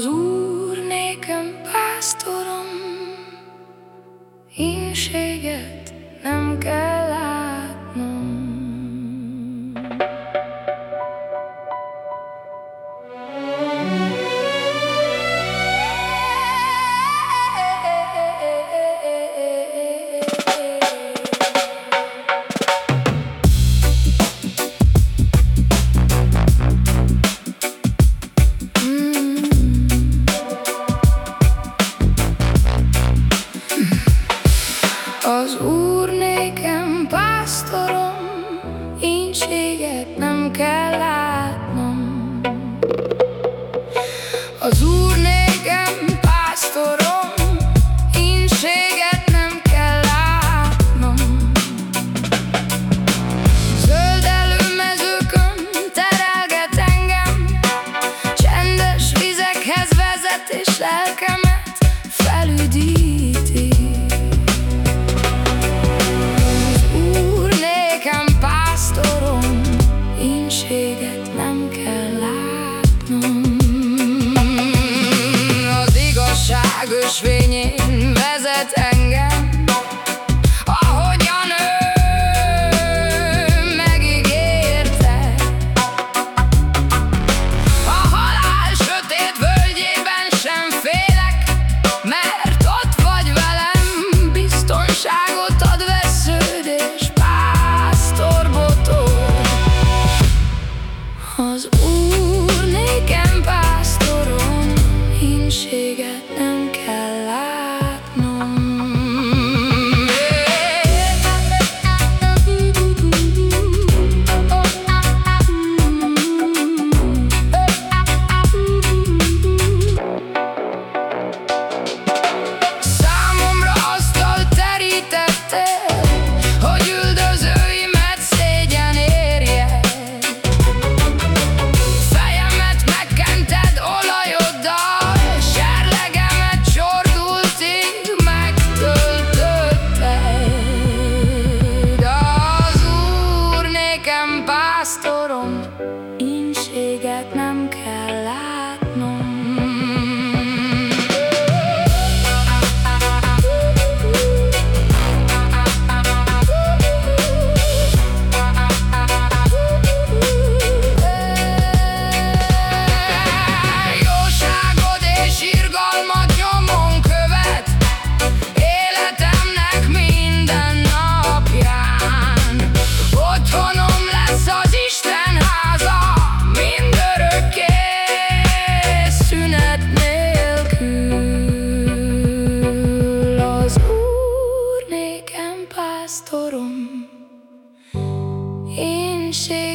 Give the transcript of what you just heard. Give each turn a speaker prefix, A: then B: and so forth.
A: az Úr nékem pásztorom, ínséget nem kell. reménységet nem kell látnom. Az Úr nékem pásztorom, ínséget nem kell látnom. Zöld előmezőkön terelget engem, csendes vizekhez vezet és lelkem szegénysége bastoro She.